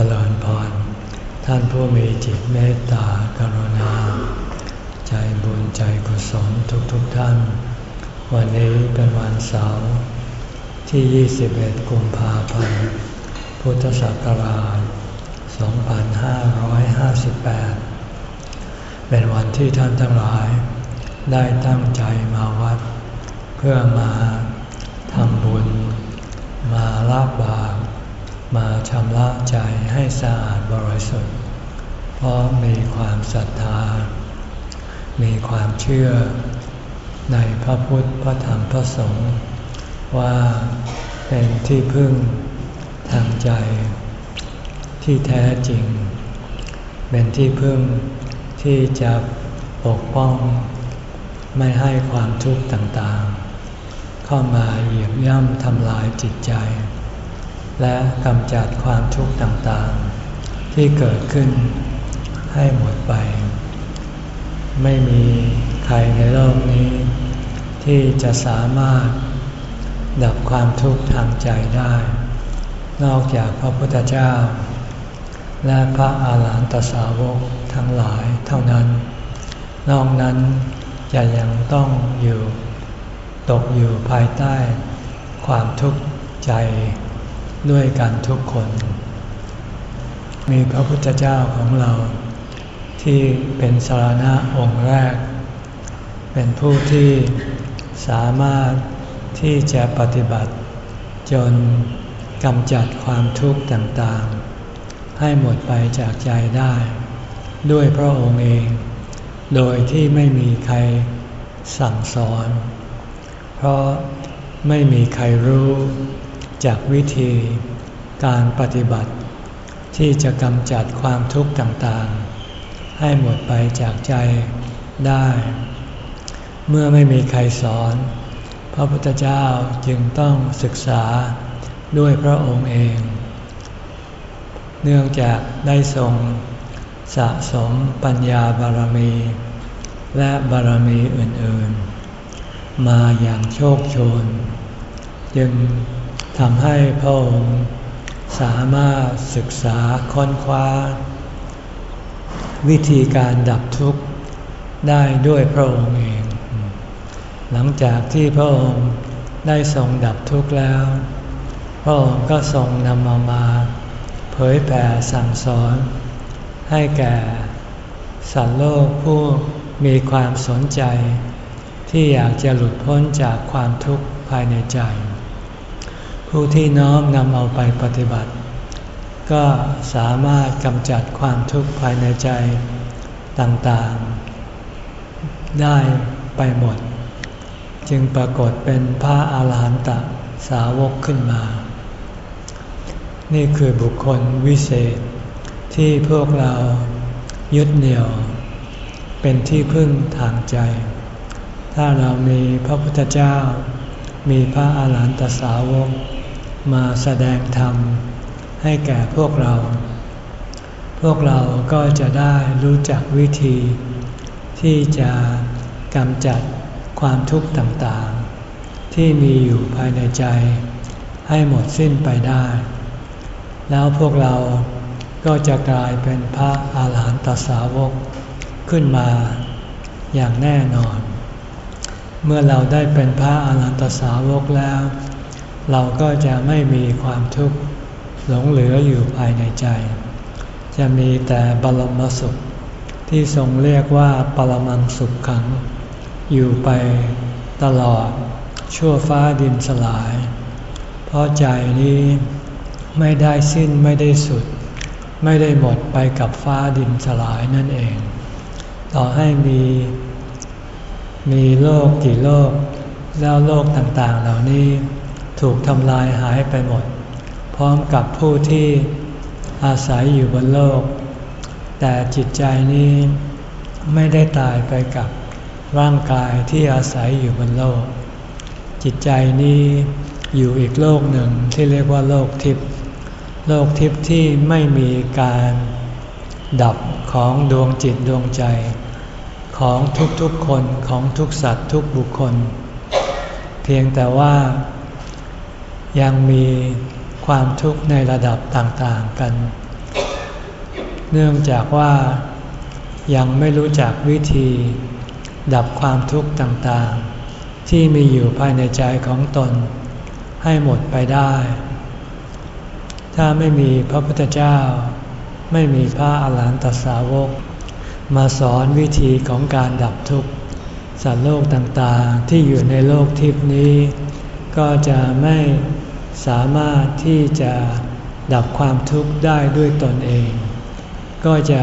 จริญพร ท่านผู้มีจิตเมตตากรุณา ใจบุญใจกุศลทุกๆทท่าน วันนี้เป็นวันเสาร์ที่ 21 กุมภาพันธ์ พุทธศักราช 2558 เป็นวันที่ท่านทั้งหลาย ได้ตั้งใจมาวัด เพื่อมาทำบุญ มาลาบบาป มาชำระใจให้สะอาดบริสุทธิ์ เพราะมีความศรัทธา มีความเชื่อในพระพุทธ พระธรรม พระสงฆ์ว่าเป็นที่พึ่งทางใจที่แท้จริง เป็นที่พึ่งที่จะปกป้อง ไม่ให้ความทุกข์ต่างๆ เข้ามาเหยียบย่ำทำลายจิตใจ และกำจัดความทุกข์ต่างๆ ที่เกิดขึ้นให้หมดไป ไม่มีใครในโลกนี้ ที่จะสามารถดับความทุกข์ทางใจได้ นอกจากพระพุทธเจ้า และพระอาหารหันตสาวกทั้งหลายเท่านั้น นอกนั้นจะยังต้องอยู่ ตกอยู่ภายใต้ความทุกข์ใจ ด้วยกันทุกคน มีพระพุทธเจ้าของเรา ที่เป็นสารณะองค์แรก เป็นผู้ที่สามารถที่จะปฏิบัติ จนกำจัดความทุกข์ต่างๆ ให้หมดไปจากใจได้ ด้วยพระองค์เอง โดยที่ไม่มีใครสั่งสอน เพราะไม่มีใครรู้ จากวิธีการปฏิบัติ ที่จะกำจัดความทุกข์ต่างๆ ให้หมดไปจากใจได้ เมื่อไม่มีใครสอน พระพุทธเจ้าจึงต้องศึกษาด้วยพระองค์เอง เนื่องจากได้ทรงสะสมปัญญาบารมี และบารมีอื่นๆ มาอย่างโชคโชน จึง ทำให้พระองค์สามารถศึกษาค้นคว้า วิธีการดับทุกข์ได้ด้วยพระองค์เอง หลังจากที่พระองค์ได้ทรงดับทุกข์แล้ว พระองค์ก็ทรงนำมามา เผยแผ่สั่งสอน ให้แก่สัตว์โลกผู้มีความสนใจ ที่อยากจะหลุดพ้นจากความทุกข์ภายในใจ ผู้ที่น้อมนำเอาไปปฏิบัติ ก็สามารถกำจัดความทุกข์ภายในใจต่างๆ ได้ไปหมด จึงปรากฏเป็นพระอาหารหันตสาวกขึ้นมา นี่คือบุคคลวิเศษที่พวกเรายึดเหนี่ยว เป็นที่พึ่งทางใจ ถ้าเรามีพระพุทธเจ้า มีพระอาหารหันตสาวก มาแสดงธรรมให้แก่พวกเรา พวกเราก็จะได้รู้จักวิธี ที่จะกำจัดความทุกข์ต่างๆ ที่มีอยู่ภายในใจ ให้หมดสิ้นไปได้ แล้วพวกเราก็จะกลายเป็นพระอาหารหันตสาวกขึ้นมาอย่างแน่นอน เมื่อเราได้เป็นพระอาหารหันตสาวกแล้ว เราก็จะไม่มีความทุกข์หลงเหลืออยู่ภายในใจ จะมีแต่บรมสุข ที่ทรงเรียกว่าปรมังสุขขัง อยู่ไปตลอดชั่วฟ้าดินสลาย เพราะใจนี้ไม่ได้สิ้นไม่ได้สุด ไม่ได้หมดไปกับฟ้าดินสลายนั่นเอง ต่อให้มี มีโลกกี่โลก แล้วโลกต่างๆเหล่านี้ ถูกทำลายหายไปหมด พร้อมกับผู้ที่อาศัยอยู่บนโลก แต่จิตใจนี้ไม่ได้ตายไปกับร่างกายที่อาศัยอยู่บนโลก จิตใจนี้อยู่อีกโลกหนึ่งที่เรียกว่าโลกทิพย์โลกทิพย์ที่ไม่มีการดับของดวงจิตดวงใจ ของทุกๆคนของทุกสัตว์ทุกบุคคล เพียงแต่ว่า ยังมีความทุกข์ในระดับต่างๆกัน เนื่องจากว่ายังไม่รู้จักวิธี ดับความทุกข์ต่างๆ ที่มีอยู่ภายในใจของตน ให้หมดไปได้ ถ้าไม่มีพระพุทธเจ้า ไม่มีพระอาหารหันตสาวก มาสอนวิธีของการดับทุกข์สัตว์โลกต่างๆที่อยู่ในโลกทิพนี้ ก็จะไม่ สามารถที่จะดับความทุกข์ได้ด้วยตนเอง ก็จะ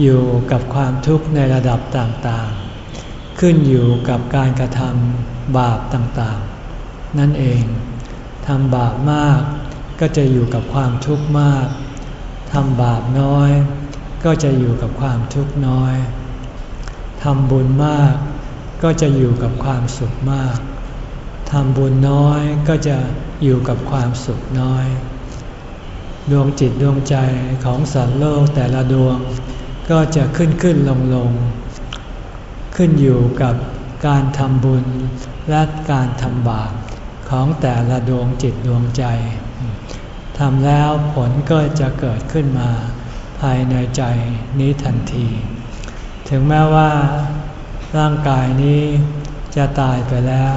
อยู่กับความทุกข์ในระดับต่างๆ ขึ้นอยู่กับการกระทำบาปต่างๆ นั่นเองทำบาปมากก็จะอยู่กับความทุกข์มากทำบาปน้อย ก็จะอยู่กับความทุกข์น้อยทำบุญมาก ก็จะอยู่กับความสุขมากทำบุญน้อยก็จะ อยู่กับความสุขน้อย ดวงจิตดวงใจของสัตว์โลกแต่ละดวงก็จะขึ้นขึ้นลงลง ขึ้นอยู่กับการทำบุญและการทำบาปของแต่ละดวงจิตดวงใจทำแล้วผลก็จะเกิดขึ้นมา ภายในใจนี้ทันที ถึงแม้ว่า ร่างกายนี้จะตายไปแล้ว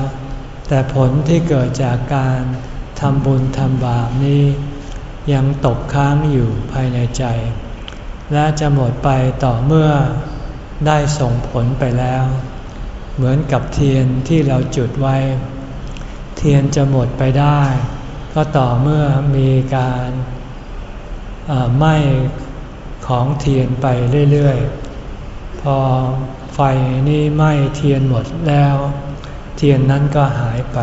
แต่ผลที่เกิดจากการ ทำบุญทำบาปนี้ ยังตกค้างอยู่ภายในใจ และจะหมดไปต่อเมื่อได้ส่งผลไปแล้ว เหมือนกับเทียนที่เราจุดไว้ เทียนจะหมดไปได้ ก็ต่อเมื่อมีการไหม้ของเทียนไปเรื่อยๆ พอไฟนี่ไหม้เทียนหมดแล้ว เทียนนั้นก็หายไป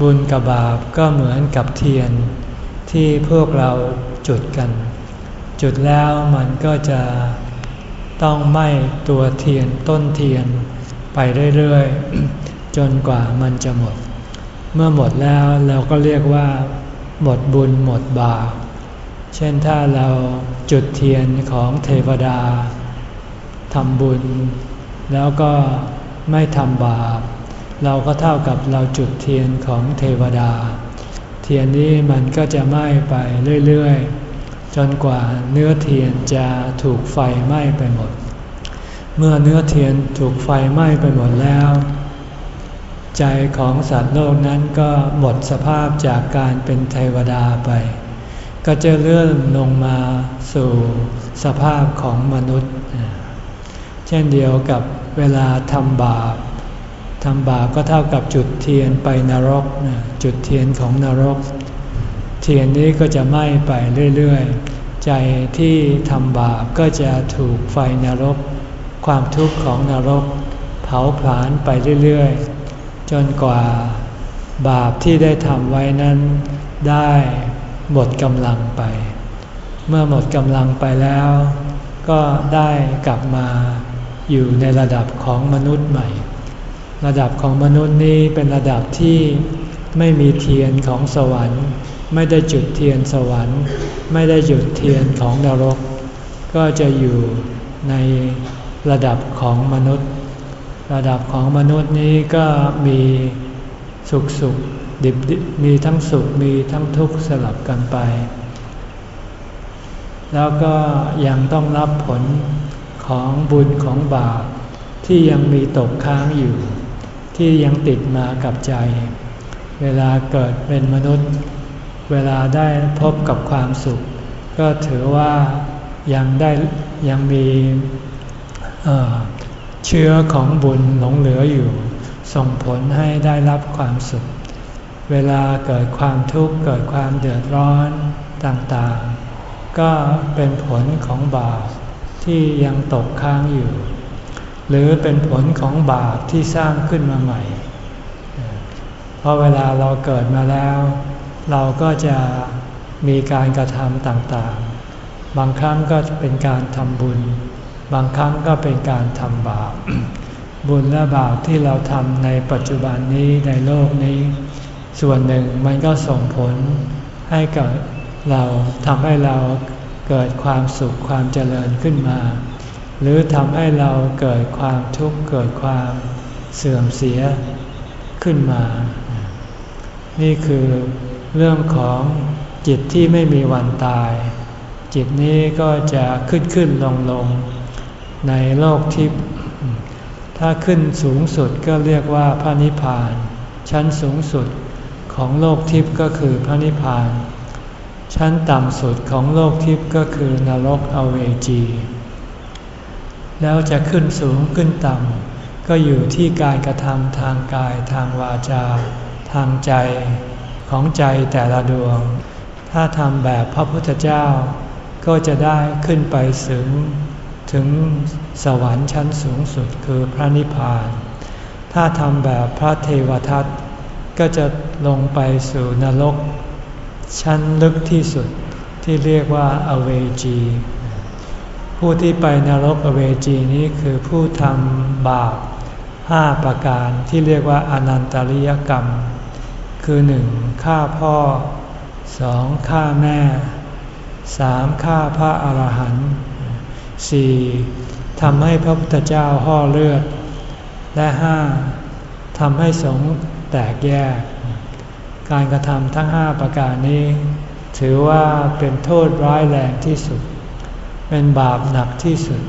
บุญกับบาปก็เหมือนกับเทียนที่พวกเราจุดกัน จุดแล้วมันก็จะต้องไหม้ตัวเทียนต้นเทียนไปเรื่อยๆ จนกว่ามันจะหมด เมื่อหมดแล้วเราก็เรียกว่า หมดบุญหมดบาปเช่นถ้าเราจุดเทียนของเทวดาทำบุญ แล้วก็ไม่ทำบาป เราก็เท่ากับเราจุดเทียนของเทวดา เทียนนี้มันก็จะไหม้ไปเรื่อยๆ จนกว่าเนื้อเทียนจะถูกไฟไหม้ไปหมด เมื่อเนื้อเทียนถูกไฟไหม้ไปหมดแล้ว ใจของสัตว์โลกนั้นก็หมดสภาพจากการเป็นเทวดาไป ก็จะเลื่อนลงมาสู่สภาพของมนุษย์ เช่นเดียวกับเวลาทำบาป ทำบาปก็เท่ากับจุดเทียนไปนรก จุดเทียนของนรก เทียนนี้ก็จะไหม้ไปเรื่อยๆ ใจที่ทำบาปก็จะถูกไฟนรก ความทุกข์ของนรก เผาผลาญไปเรื่อยๆ จนกว่าบาปที่ได้ทำไว้นั้นได้หมดกำลังไป เมื่อหมดกำลังไปแล้ว ก็ได้กลับมาอยู่ในระดับของมนุษย์ใหม่ ระดับของมนุษย์นี้เป็นระดับที่ไม่มีเทียนของสวรรค์ ไม่ได้จุดเทียนสวรรค์ ไม่ได้จุดเทียนของนรก ก็จะอยู่ในระดับของมนุษย์ ระดับของมนุษย์นี้ก็มีสุขสุขดิบมีทั้งสุขมีทั้งทุกข์สลับกันไป แล้วก็ยังต้องรับผลของบุญของบาปที่ยังมีตกค้างอยู่ ที่ยังติดมากับใจ เวลาเกิดเป็นมนุษย์ เวลาได้พบกับความสุข ก็ถือว่ายังได้ยังมีเชื้อของบุญหลงเหลืออยู่ ส่งผลให้ได้รับความสุข เวลาเกิดความทุกข์เกิดความเดือดร้อนต่างๆ ก็เป็นผลของบาปที่ยังตกค้างอยู่ หรือเป็นผลของบาปที่สร้างขึ้นมาใหม่ เพราะเวลาเราเกิดมาแล้ว เราก็จะมีการกระทำต่างๆ บางครั้งก็เป็นการทำบุญ บางครั้งก็เป็นการทำบาป บุญและบาปที่เราทำในปัจจุบันนี้ในโลกนี้ ส่วนหนึ่งมันก็ส่งผลให้กับเราทำให้เราเกิดความสุขความเจริญขึ้นมา หรือทำให้เราเกิดความทุกข์เกิดความเสื่อมเสียขึ้นมา นี่คือเรื่องของจิตที่ไม่มีวันตาย จิตนี้ก็จะขึ้นขึ้นลงลงในโลกทิพย์ถ้าขึ้นสูงสุดก็เรียกว่าพระนิพพาน ชั้นสูงสุดของโลกทิพย์ก็คือพระนิพพาน ชั้นต่ำสุดของโลกทิพย์ก็คือนรกอเวจี แล้วจะขึ้นสูงขึ้นต่ำก็อยู่ที่การกระทำทางกายทางวาจา ทางใจของใจแต่ละดวง ถ้าทำแบบพระพุทธเจ้า ก็จะได้ขึ้นไปถึงถึงสวรรค์ชั้นสูงสุดคือพระนิพพาน ถ้าทำแบบพระเทวทัตก็จะลงไปสู่นรก ชั้นลึกที่สุดที่เรียกว่าอเวจี ผู้ที่ไปนรกอเวจีนี้คือผู้ทำบาปห้าประการที่เรียกว่าอนันตริยกรรม คือหนึ่งฆ่าพ่อสองฆ่าแม่สามฆ่าพระอรหันต์สี่ทำให้พระพุทธเจ้าห่อเลือด และห้าทำให้สงฆ์แตกแยก การกระทำทั้งห้าประการนี้ ถือว่าเป็นโทษร้ายแรงที่สุด เป็นบาปหนักที่สุด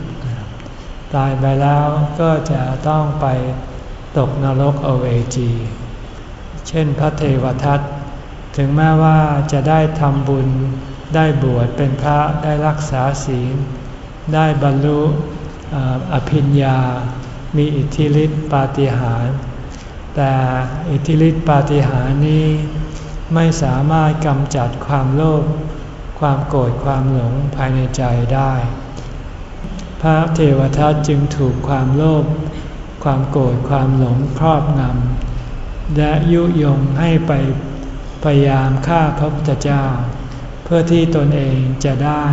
ตายไปแล้วก็จะต้องไปตกนรกอเวจี เช่นพระเทวทัตถึงแม้ว่าจะได้ทำบุญได้บวชเป็นพระได้รักษาศีล ได้บรรลุอภิญญา มีอิทธิฤทธิปาฏิหาริย์แต่อิทธิฤทธิปาฏิหาริย์นี้ไม่สามารถกำจัดความโลภ ความโกรธความหลงภายในใจได้ พระเทวทัตจึงถูกความโลภความโกรธความหลงครอบงำและยุยงให้ไปพยายามฆ่าพระพุทธเจ้า เพื่อที่ตนเองจะได้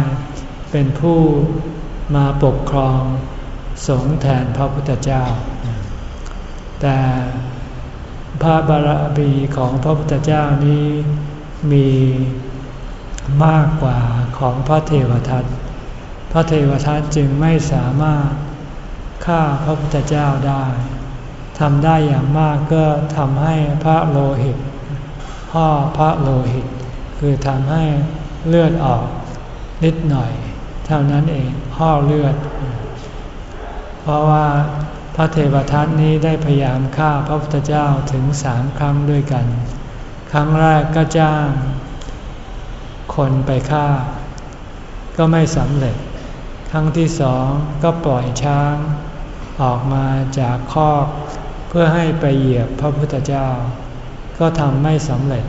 เป็นผู้มาปกครองสงแทนพระพุทธเจ้า แต่พระบารมีของพระพุทธเจ้านี้มี มากกว่าของพระเทวทัต พระเทวทัตจึงไม่สามารถฆ่าพระพุทธเจ้าได้ทำได้อย่างมากก็ทำให้พระโลหิตพ่อพระโลหิต คือทำให้เลือดออกนิดหน่อย เท่านั้นเองพ่อเลือด เพราะว่าพระเทวทัตนี้ได้พยายามฆ่าพระพุทธเจ้าถึงสามครั้งด้วยกัน ครั้งแรกก็จ้าง คนไปฆ่า ก็ไม่สำเร็จ ครั้งที่สองก็ปล่อยช้าง ออกมาจากคอกเพื่อให้ไปเหยียบพระพุทธเจ้า ก็ทำไม่สำเร็จ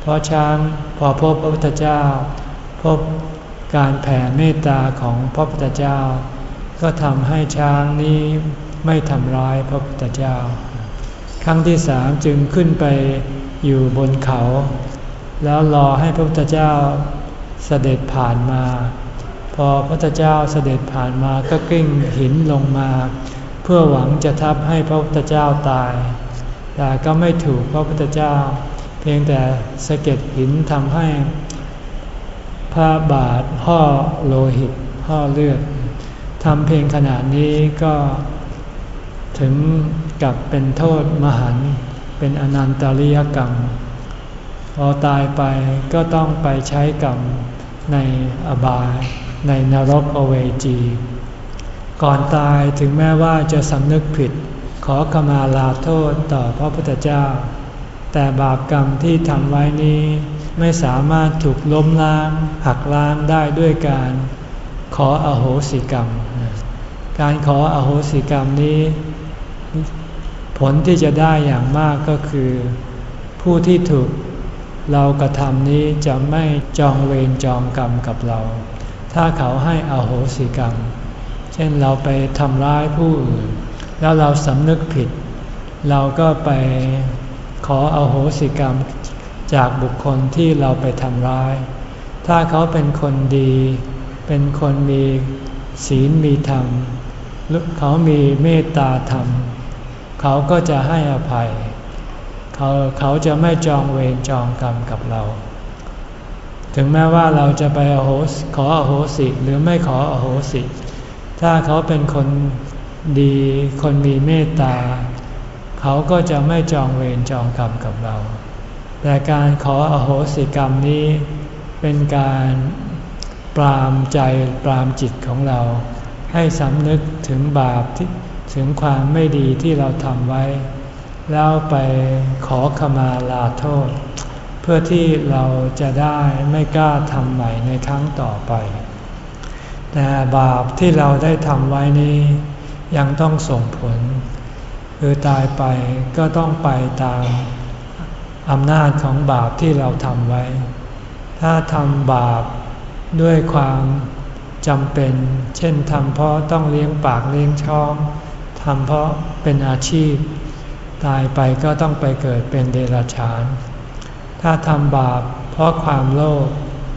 เพราะช้างพอพบพระพุทธเจ้า พบการแผ่เมตตาของพระพุทธเจ้า ก็ทำให้ช้างนี้ไม่ทำร้ายพระพุทธเจ้า ครั้งที่สามจึงขึ้นไปอยู่บนเขา แล้วรอให้พระพุทธเจ้าเสด็จผ่านมา พอพระพุทธเจ้าเสด็จผ่านมาก็กิ้งหินลงมา เพื่อหวังจะทับให้พระพุทธเจ้าตาย แต่ก็ไม่ถูกพระพุทธเจ้า เพียงแต่สะเก็ดหินทำให้พระบาทห่อโลหิตห่อเลือดทำเพียงขนาดนี้ก็ถึงกับเป็นโทษมหันเป็นอนันตริยกรรม พอตายไปก็ต้องไปใช้กรรมในอบาย ในนรกอเวจี ก่อนตายถึงแม้ว่าจะสำนึกผิด ขอขมาลาโทษต่อพระพุทธเจ้า แต่บาปกรรมที่ทำไว้นี้ ไม่สามารถถูกล้มล้าง หักล้างได้ด้วยการขออโหสิกรรม การขออโหสิกรรมนี้ ผลที่จะได้อย่างมากก็คือ ผู้ที่ถูก เรากระทำนี้จะไม่จองเวรจองกรรมกับเรา ถ้าเขาให้อโหสิกรรม เช่นเราไปทำร้ายผู้อื่น แล้วเราสำนึกผิด เราก็ไปขออโหสิกรรมจากบุคคลที่เราไปทำร้าย ถ้าเขาเป็นคนดี เป็นคนมีศีลมีธรรม เขามีเมตตาธรรม เขาก็จะให้อภัย เขาเขาจะไม่จองเวรจองกรรมกับเรา ถึงแม้ว่าเราจะไปอโหสขออโหสิหรือไม่ขออโหสิ ถ้าเขาเป็นคนดีคนมีเมตตา เขาก็จะไม่จองเวรจองกรรมกับเรา แต่การขออโหสิกรรมนี้เป็นการปรามใจปรามจิตของเรา ให้สำนึกถึงบาปที่ถึงความไม่ดีที่เราทำไว้ แล้วไปขอขมาลาโทษ เพื่อที่เราจะได้ไม่กล้าทำใหม่ในครั้งต่อไป แต่บาปที่เราได้ทำไว้นี้ยังต้องส่งผล คือตายไปก็ต้องไปตามอำนาจของบาปที่เราทำไว้ ถ้าทำบาปด้วยความจำเป็น เช่นทำเพราะต้องเลี้ยงปากเลี้ยงช่องทำเพราะเป็นอาชีพ ตายไปก็ต้องไปเกิดเป็นเดรัจฉาน ถ้าทำบาปเพราะความโลภ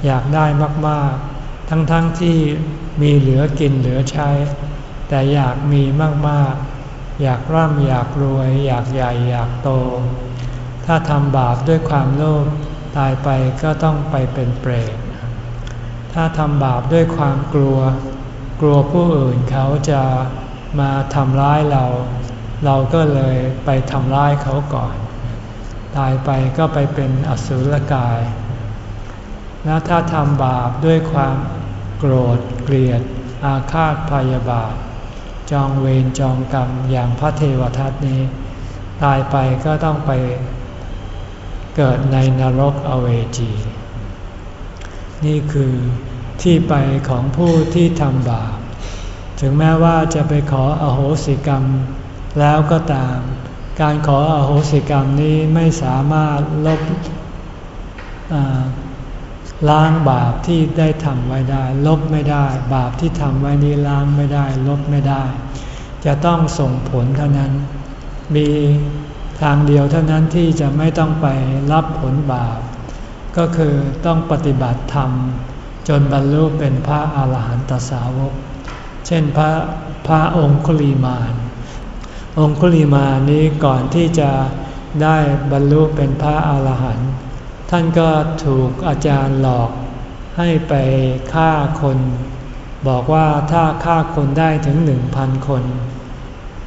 อยากได้มากๆ ทั้งๆทที่มีเหลือกินเหลือใช้ แต่อยากมีมากๆ อยากร่ำอยากรวย อยากใหญ่อยากโต ถ้าทำบาปด้วยความโลภตายไปก็ต้องไปเป็นเปรต ถ้าทำบาปด้วยความกลัว กลัวผู้อื่นเขาจะมาทำร้ายเรา เราก็เลยไปทำร้ายเขาก่อน ตายไปก็ไปเป็นอสุรกาย แล้วถ้าทำบาปด้วยความโกรธเกลียด อาฆาตพยาบาท จองเวรจองกรรมอย่างพระเทวทัตนี้ ตายไปก็ต้องไปเกิดในนรกอเวจี นี่คือที่ไปของผู้ที่ทำบาป ถึงแม้ว่าจะไปขออโหสิกรรม แล้วก็ตาม การขออโหสิกรรมนี้ไม่สามารถลบล้างบาปที่ได้ทำไว้ได้ ลบไม่ได้ บาปที่ทำไว้นี้ล้างไม่ได้ ลบไม่ได้ จะต้องส่งผลเท่านั้น มีทางเดียวเท่านั้นที่จะไม่ต้องไปรับผลบาป ก็คือต้องปฏิบัติธรรม จนบรรลุเป็นพระอาหารหันตสาวก เช่นพระพระองคุลีมาน องคุลีมานี้ก่อนที่จะได้บรรลุเป็นพระอาหารหันต์ท่านก็ถูกอาจารย์หลอกให้ไปฆ่าคน บอกว่าถ้าฆ่าคนได้ถึงหนึ่งพันคน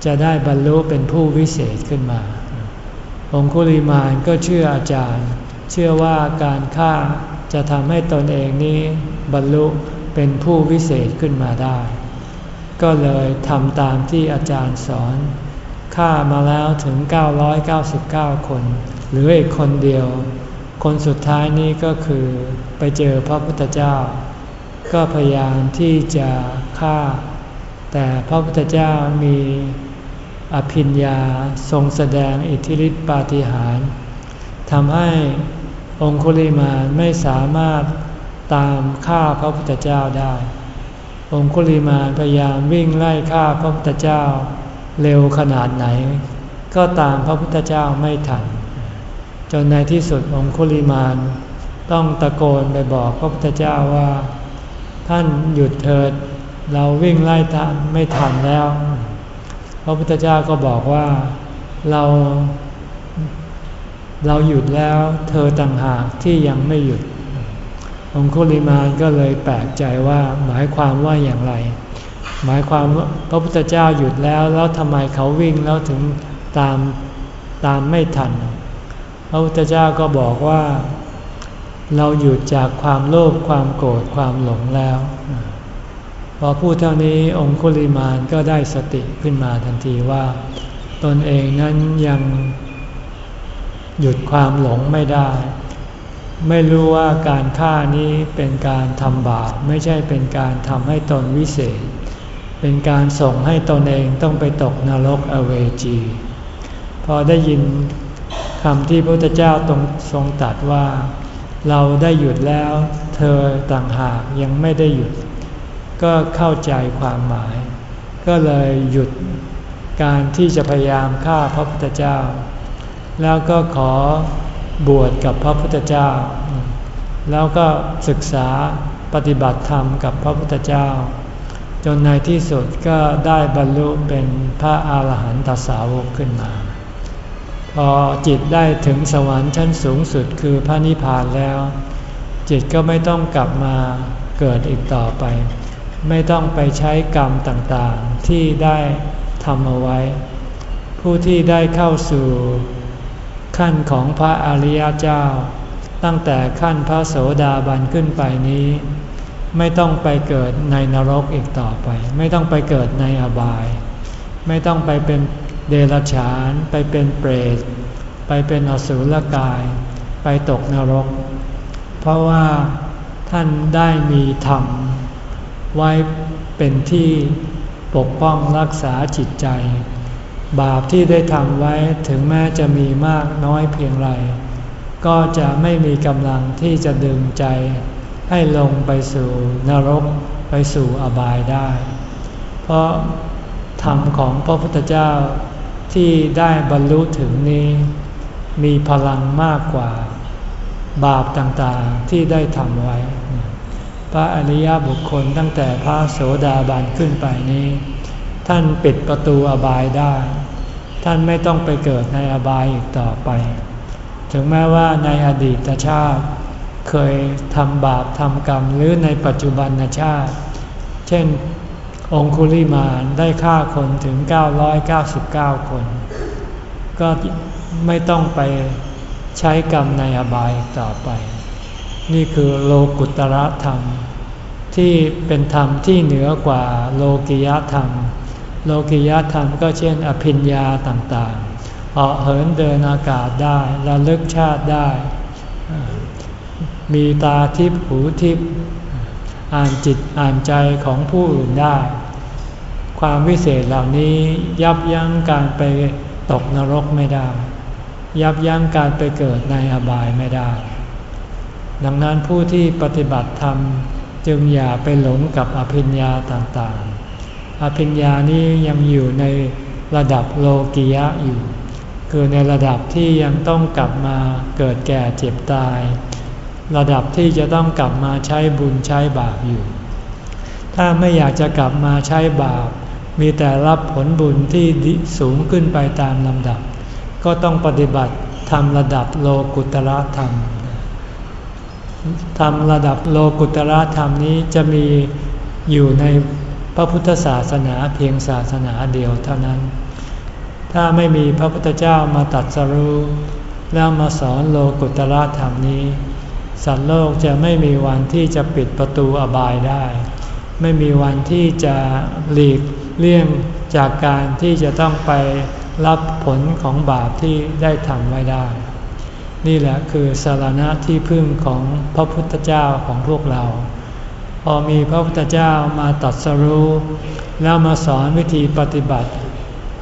จะได้บรรลุเป็นผู้วิเศษขึ้นมา องคุลิมานก็เชื่ออาจารย์ เชื่อว่าการฆ่าจะทำให้ตนเองนี้บรรลุเป็นผู้วิเศษขึ้นมาได้ ก็เลยทำตามที่อาจารย์สอน ฆ่ามาแล้วถึง 999 คน หรืออีกคนเดียว คนสุดท้ายนี้ก็คือไปเจอพระพุทธเจ้า ก็พยายามที่จะฆ่า แต่พระพุทธเจ้ามีอภิญญาทรงแสดงอิทธิฤทธิปาฏิหาริย์ทำให้องคุลิมานไม่สามารถตามฆ่าพระพุทธเจ้าได้ องคุลิมานพยายามวิ่งไล่ฆ่าพระพุทธเจ้า เร็วขนาดไหน ก็ตามพระพุทธเจ้าไม่ทัน จนในที่สุดองคุลิมานต้องตะโกนไปบอกพระพุทธเจ้าว่า ท่านหยุดเถิด เราวิ่งไล่ทันไม่ทันแล้ว พระพุทธเจ้าก็บอกว่าเราเราหยุดแล้วเธอต่างหากที่ยังไม่หยุดองคุลิมานก็เลยแปลกใจว่าหมายความว่าอย่างไร หมายความว่าพระพุทธเจ้าหยุดแล้วแล้วทำไมเขาวิ่งแล้วถึงตามตามไม่ทัน พระพุทธเจ้าก็บอกว่า เราหยุดจากความโลภความโกรธความหลงแล้ว พอพูดเท่านี้องคุลิมานก็ได้สติขึ้นมาทันทีว่า ตนเองนั้นยังหยุดความหลงไม่ได้ ไม่รู้ว่าการฆ่านี้เป็นการทำบาปไม่ใช่เป็นการทำให้ตนวิเศษ เป็นการส่งให้ตนเองต้องไปตกนรกอเวจี พอได้ยินคำที่พระพุทธเจ้าตรงทรงตัดว่า เราได้หยุดแล้ว เธอต่างหากยังไม่ได้หยุด ก็เข้าใจความหมาย ก็เลยหยุดการที่จะพยายามฆ่าพระพุทธเจ้า แล้วก็ขอบวชกับพระพุทธเจ้า แล้วก็ศึกษาปฏิบัติธรรมกับพระพุทธเจ้า จนในที่สุดก็ได้บรรลุเป็นพระอาหารหันตสาวกขึ้นมา พอจิตได้ถึงสวรรค์ชั้นสูงสุดคือพระนิพพานแล้ว จิตก็ไม่ต้องกลับมาเกิดอีกต่อไป ไม่ต้องไปใช้กรรมต่างๆที่ได้ทำเอาไว้ ผู้ที่ได้เข้าสู่ขั้นของพระอริยเจ้า ตั้งแต่ขั้นพระโสดาบันขึ้นไปนี้ ไม่ต้องไปเกิดในนรกอีกต่อไป ไม่ต้องไปเกิดในอบาย ไม่ต้องไปเป็นเดรัจฉาน ไปเป็นเปรต ไปเป็นอสุรกาย ไปตกนรก เพราะว่าท่านได้มีธรรม ไว้เป็นที่ปกป้องรักษาจิตใจ บาปที่ได้ทำไว้ถึงแม้จะมีมากน้อยเพียงไร ก็จะไม่มีกำลังที่จะดึงใจ ให้ลงไปสู่นรกไปสู่อบายได้ เพราะธรรมของพระพุทธเจ้าที่ได้บรรลุถึงนี้ มีพลังมากกว่า บาปต่างๆที่ได้ทำไว้ พระอริยบุคคลตั้งแต่พระโสดาบันขึ้นไปนี้ ท่านปิดประตูอบายได้ ท่านไม่ต้องไปเกิดในอบายอีกต่อไป ถึงแม้ว่าในอดีตชาติ เคยทำบาปทำกรรมหรือในปัจจุบันชาติ เช่น องคุลิมานได้ฆ่าคนถึง 999 คน ก็ไม่ต้องไปใช้กรรมในอบายต่อไป นี่คือโลกุตระธรรม ที่เป็นธรรมที่เหนือกว่าโลกิยธรรม โลกิยธรรมก็เช่น อภิญญาต่างๆเหาะเหินเดินอากาศได้ระลึกชาติได้ มีตาทิพหูทิพอ่านจิตอ่านใจของผู้อื่นได้ ความวิเศษเหล่านี้ยับยั้งการไปตกนรกไม่ได้ ยับยั้งการไปเกิดในอบายไม่ได้ ดังนั้นผู้ที่ปฏิบัติธรรมจึงอย่าไปหลงกับอภิญญาต่างๆ อภิญญานี้ยังอยู่ในระดับโลกิยะอยู่ คือในระดับที่ยังต้องกลับมาเกิดแก่เจ็บตาย ระดับที่จะต้องกลับมาใช้บุญใช้บาปอยู่ ถ้าไม่อยากจะกลับมาใช้บาป มีแต่รับผลบุญที่สูงขึ้นไปตามลำดับ ก็ต้องปฏิบัติทำระดับโลกุตระธรรมทำระดับโลกุตระธรรมนี้จะมีอยู่ในพระพุทธศาสนาเพียงศาสนาเดียวเท่านั้น ถ้าไม่มีพระพุทธเจ้ามาตัดสรู้แล้วมาสอนโลกุตระธรรมนี้ สัตว์โลกจะไม่มีวันที่จะปิดประตูอบายได้ ไม่มีวันที่จะหลีกเลี่ยงจากการที่จะต้องไปรับผลของบาปที่ได้ทำไว้ได้ นี่แหละคือสารณะที่พึ่งของพระพุทธเจ้าของพวกเรา พอมีพระพุทธเจ้ามาตัดสรู้แล้วมาสอนวิธีปฏิบัติ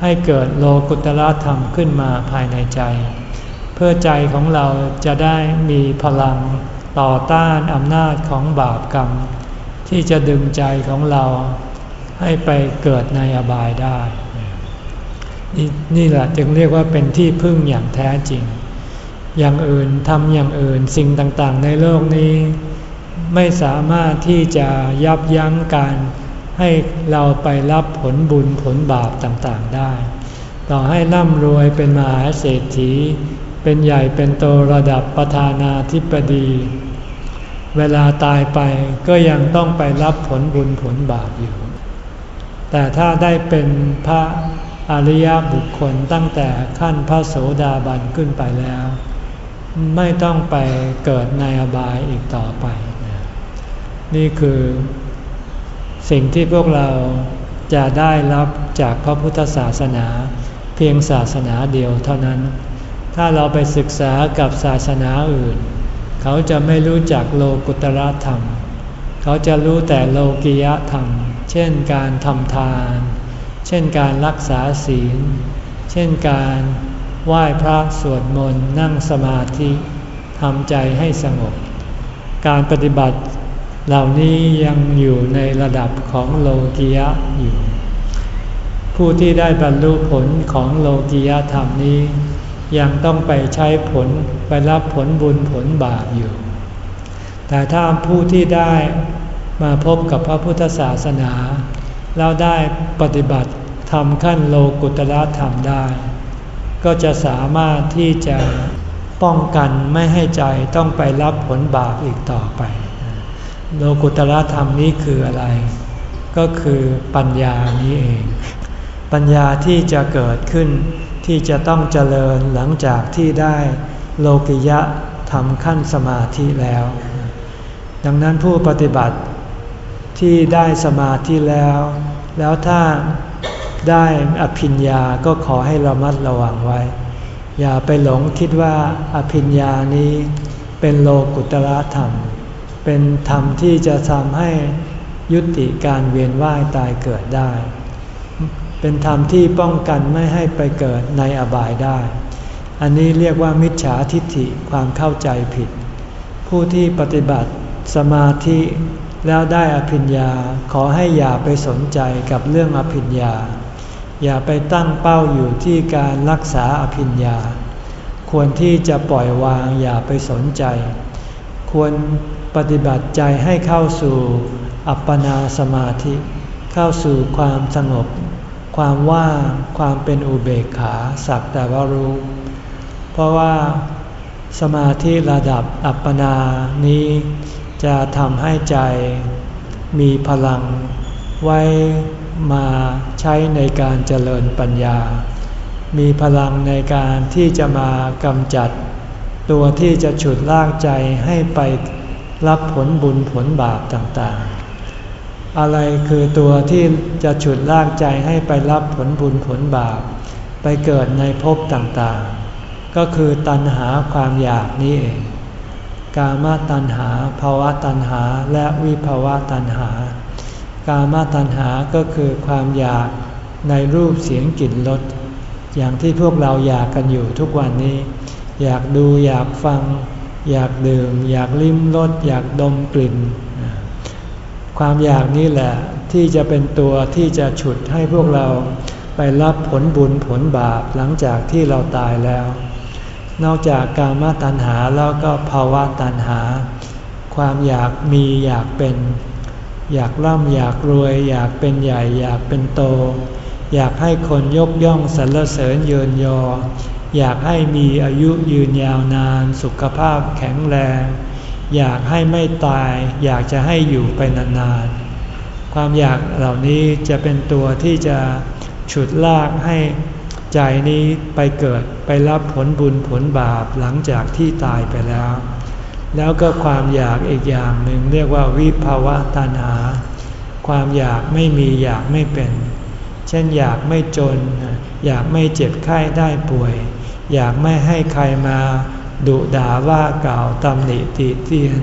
ให้เกิดโลกุตละธรรมขึ้นมาภายในใจ เพื่อใจของเราจะได้มีพลังต่อต้านอำนาจของบาปกรรม ที่จะดึงใจของเราให้ไปเกิดในอบายได้นนี่แหละจึงเรียกว่าเป็นที่พึ่งอย่างแท้จริง อย่างอื่นทำอย่างอื่นสิ่งต่างๆ ในโลกนี้ ไม่สามารถที่จะยับยั้งการให้เราไปรับผลบุญผลบาปต่างๆได้ ต่อให้ร่ำรวยเป็นมหาเศรษฐี เป็นใหญ่เป็นโตระดับประธานาธิบดี เวลาตายไปก็ยังต้องไปรับผลบุญผลบาปอยู่ แต่ถ้าได้เป็นพระอริยบุคคลตั้งแต่ขั้นพระโสดาบันขึ้นไปแล้ว ไม่ต้องไปเกิดในอบายอีกต่อไป นี่คือสิ่งที่พวกเราจะได้รับจากพระพุทธศาสนา เพียงศาสนาเดียวเท่านั้น ถ้าเราไปศึกษากับศาสนาอื่น เขาจะไม่รู้จักโลกุตระธรรม เขาจะรู้แต่โลกิยธรรม เช่นการทำทาน เช่นการรักษาศีล เช่นการไหว้พระสวดมนต์นั่งสมาธิทำใจให้สงบ การปฏิบัติเหล่านี้ยังอยู่ในระดับของโลกียะอยู่ ผู้ที่ได้บรรลุผลของโลกียธรรมนี้ ยังต้องไปใช้ผลไปรับผลบุญผลบาปอยู่ แต่ถ้าผู้ที่ได้มาพบกับพระพุทธศาสนา แล้วได้ปฏิบัติทำขั้นโลกุตละธรรมได้ ก็จะสามารถที่จะป้องกันไม่ให้ใจต้องไปรับผลบาปอีกต่อไป โลกุตละธรรมนี้คืออะไร ก็คือปัญญานี้เอง ปัญญาที่จะเกิดขึ้น ที่จะต้องเจริญหลังจากที่ได้โลกิยะทำขั้นสมาธิแล้ว ดังนั้นผู้ปฏิบัติที่ได้สมาธิแล้ว แล้วถ้าได้อภิญญาก็ขอให้ระมัดระวังไว้ อย่าไปหลงคิดว่าอภิญญานี้เป็นโลกุตระธรรม เป็นธรรมที่จะทำให้ยุติการเวียนว่ายตายเกิดได้ เป็นธรรมที่ป้องกันไม่ให้ไปเกิดในอบายได้ อันนี้เรียกว่ามิจฉาทิฏฐิความเข้าใจผิด ผู้ที่ปฏิบัติสมาธิแล้วได้อภิญญาขอให้อย่าไปสนใจกับเรื่องอภิญญา อย่าไปตั้งเป้าอยู่ที่การรักษาอภิญญา ควรที่จะปล่อยวางอย่าไปสนใจ ควรปฏิบัติใจให้เข้าสู่อัปปนาสมาธิ เข้าสู่ความสงบ ความว่างความเป็นอุเบกขาสักแต่ว่ารู้ เพราะว่าสมาธิระดับอัปปนานี้จะทำให้ใจมีพลังไว้มาใช้ในการเจริญปัญญา มีพลังในการที่จะมากำจัด ตัวที่จะฉุดลากใจให้ไปรับผลบุญผลบาปต่างๆ อะไรคือตัวที่จะฉุดลากใจให้ไปรับผลบุญผลบาป ไปเกิดในภพต่างๆ ก็คือตัณหาความอยากนี้เอง กามตัณหาภาวะตัณหาและวิภาวะตัณหา กามตัณหาก็คือความอยากในรูปเสียงกลิ่นรสอย่างที่พวกเราอยากกันอยู่ทุกวันนี้ อยากดูอยากฟัง อยากดื่ม อยากลิ้มรสอยากดมกลิ่น ความอยากนี้แหละที่จะเป็นตัวที่จะฉุดให้พวกเราไปรับผลบุญผลบาปหลังจากที่เราตายแล้ว นอกจากกามตัณหาแล้วก็ภาวะตัณหา ความอยากมีอยากเป็น อยากร่ำอยากรวย อยากเป็นใหญ่ อยากเป็นโต อยากให้คนยกย่องสรรเสริญเยินยอ อยากให้มีอายุยืนยาวนาน สุขภาพแข็งแรง อยากให้ไม่ตาย อยากจะให้อยู่ไปนานๆ ความอยากเหล่านี้จะเป็นตัวที่จะฉุดลากให้ใจนี้ไปเกิดไปรับผลบุญผลบาปหลังจากที่ตายไปแล้ว แล้วก็ความอยากอีกอย่างหนึ่งเรียกว่าวิภาวะตัณหา ความอยากไม่มีอยากไม่เป็น เช่นอยากไม่จน อยากไม่เจ็บไข้ได้ป่วย อยากไม่ให้ใครมา ดุด่าว่ากล่าวตำหนิติเตียน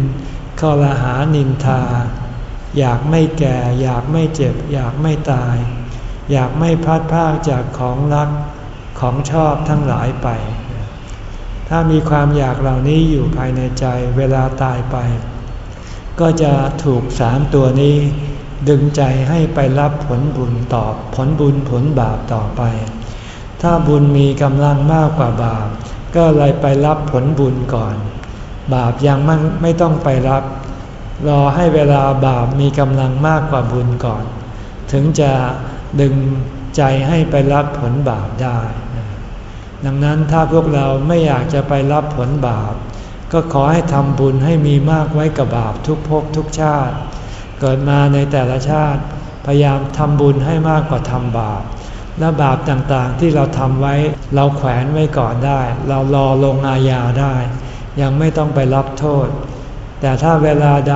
ข้อละหานินทา อยากไม่แก่ อยากไม่เจ็บ อยากไม่ตาย อยากไม่พัดพากจากของรักของชอบทั้งหลายไป ถ้ามีความอยากเหล่านี้อยู่ภายในใจเวลาตายไป ก็จะถูกสามตัวนี้ ดึงใจให้ไปรับผลบุญตอบผลบุญผลบาปต่อไป ถ้าบุญมีกำลังมากกว่าบาป ก็เลยไปรับผลบุญก่อน บาปยังไม่ไม่ต้องไปรับ รอให้เวลาบาปมีกำลังมากกว่าบุญก่อน ถึงจะดึงใจให้ไปรับผลบาปได้ ดังนั้นถ้าพวกเราไม่อยากจะไปรับผลบาป ก็ขอให้ทำบุญให้มีมากไว้กับบาปทุกภพทุกชาติ เกิดมาในแต่ละชาติ พยายามทำบุญให้มากกว่าทำบาป และบาปต่างๆที่เราทำไว้ เราแขวนไว้ก่อนได้ เรารอลงอาญาได้ ยังไม่ต้องไปรับโทษ แต่ถ้าเวลาใด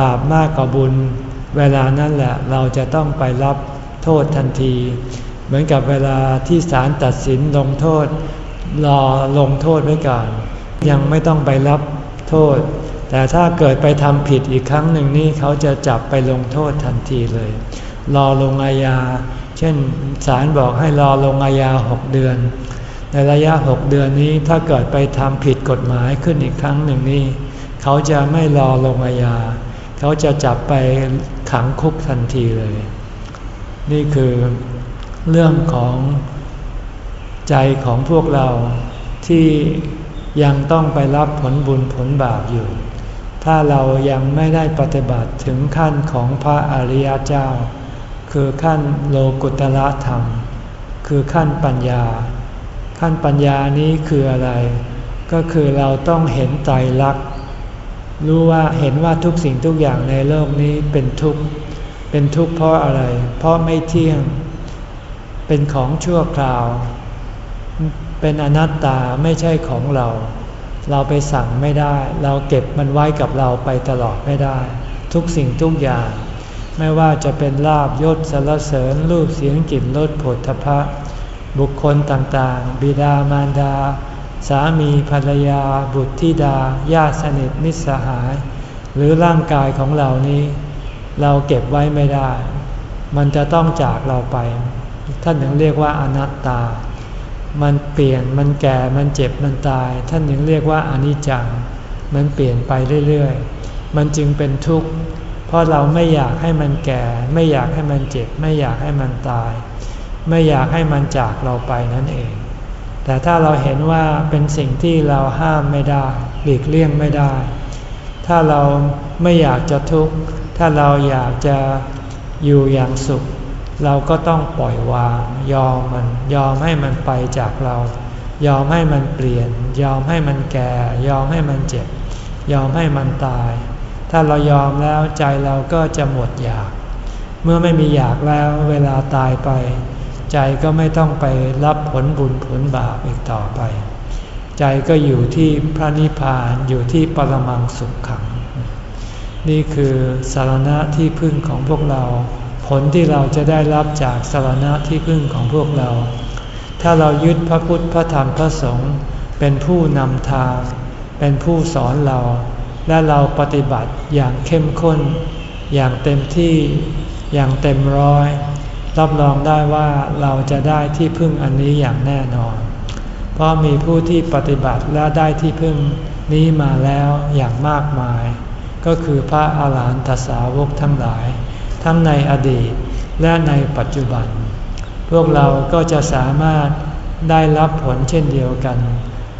บาปมากกว่าบุญ เวลานั้นแหละเราจะต้องไปรับโทษทันที เหมือนกับเวลาที่ศาลตัดสินลงโทษ รอลงโทษไว้ก่อน ยังไม่ต้องไปรับโทษ แต่ถ้าเกิดไปทำผิดอีกครั้งหนึ่งนี่เขาจะจับไปลงโทษทันทีเลย รอลงอาญา ช่นศาลบอกให้รอลงอาญาหกเดือน ในระยะหกเดือนนี้ถ้าเกิดไปทำผิดกฎหมายขึ้นอีกครั้งหนึ่งนี่เขาจะไม่รอลงอาญา เขาจะจับไปขังคุกทันทีเลย นี่คือเรื่องของใจของพวกเราที่ยังต้องไปรับผลบุญผลบาปอยู่ ถ้าเรายังไม่ได้ปฏิบัติถึงขั้นของพระอริยเจ้า คือขั้นโลกุตละธรรม คือขั้นปัญญา ขั้นปัญญานี้คืออะไร ก็คือเราต้องเห็นใจรักรู้ว่าเห็นว่าทุกสิ่งทุกอย่างในโลกนี้เป็นทุกข์เป็นทุกข์เพราะอะไร เพราะไม่เที่ยง เป็นของชั่วคราว เป็นอนัตตาไม่ใช่ของเรา เราไปสั่งไม่ได้ เราเก็บมันไว้กับเราไปตลอดไม่ได้ ทุกสิ่งทุกอย่าง ไม่ว่าจะเป็นลาบยศสรรเสริญรูปเสียงกลิ่นรสผลทพะ บุคคลต่างๆ บิดามารดา สามีภรรยา บุตรธิดาญาติสนิทมิตรสหาย หรือร่างกายของเรานี้ เราเก็บไว้ไม่ได้ มันจะต้องจากเราไป ท่านถึงเรียกว่าอนัตตา มันเปลี่ยนมันแก่มันเจ็บมันตาย ท่านถึงเรียกว่าอนิจจัง มันเปลี่ยนไปเรื่อยๆ มันจึงเป็นทุกข์ ราะเราไม่อยากให้มันแก่ ไม่อยากให้มันเจ็บ ไม่อยากให้มันตาย ไม่อยากให้มันจากเราไปนั่นเอง แต่ถ้าเราเห็นว่าเป็นสิ่งที่เราห้ามไม่ได้ หลีกเลี่ยงไม่ได้ ถ้าเราไม่อยากจะทุกข์ ถ้าเราอยากจะอยู่อย่างสุข เราก็ต้องปล่อยวาง ยอมมันยอมให้มันไปจากเรา ยอมให้มันเปลี่ยน ยอมให้มันแก่ ยอมให้มันเจ็บ ยอมให้มันตาย ถ้าเรายอมแล้วใจเราก็จะหมดอยาก เมื่อไม่มีอยากแล้วเวลาตายไป ใจก็ไม่ต้องไปรับผลบุญผลบาปอีกต่อไป ใจก็อยู่ที่พระนิพพานอยู่ที่ปรมังสุขขัง นี่คือสารณะที่พึ่งของพวกเรา ผลที่เราจะได้รับจากสารณะที่พึ่งของพวกเรา ถ้าเรายึดพระพุทธพระธรรมพระสงฆ์เป็นผู้นำทาง เป็นผู้สอนเรา และเราปฏิบัติอย่างเข้มข้น อย่างเต็มที่อย่างเต็มร้อย รับรองได้ว่าเราจะได้ที่พึ่งอันนี้อย่างแน่นอน เพราะมีผู้ที่ปฏิบัติและได้ที่พึ่งนี้มาแล้วอย่างมากมาย ก็คือพระอาหารหันตสาวกทั้งหลาย ทั้งในอดีตและในปัจจุบัน พวกเราก็จะสามารถได้รับผลเช่นเดียวกัน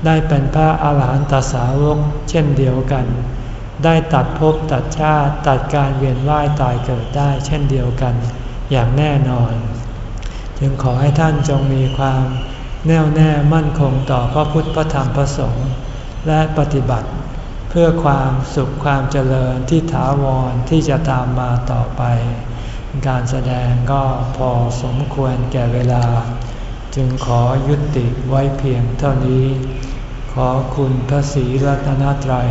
ได้เป็นพระอาหารหันตสาวกเช่นเดียวกัน ได้ตัดภพตัดชาติตัดการเวียนว่ายตายเกิดได้เช่นเดียวกันอย่างแน่นอน จึงขอให้ท่านจงมีความแน่วแน่มั่นคงต่อพระพุทธพระธรรมพระสงฆ์และปฏิบัติ เพื่อความสุขความเจริญที่ถาวรที่จะตามมาต่อไป การแสดงก็พอสมควรแก่เวลา จึงขอยุติไว้เพียงเท่านี้ ขอคุณพระศรีรัตนตรัย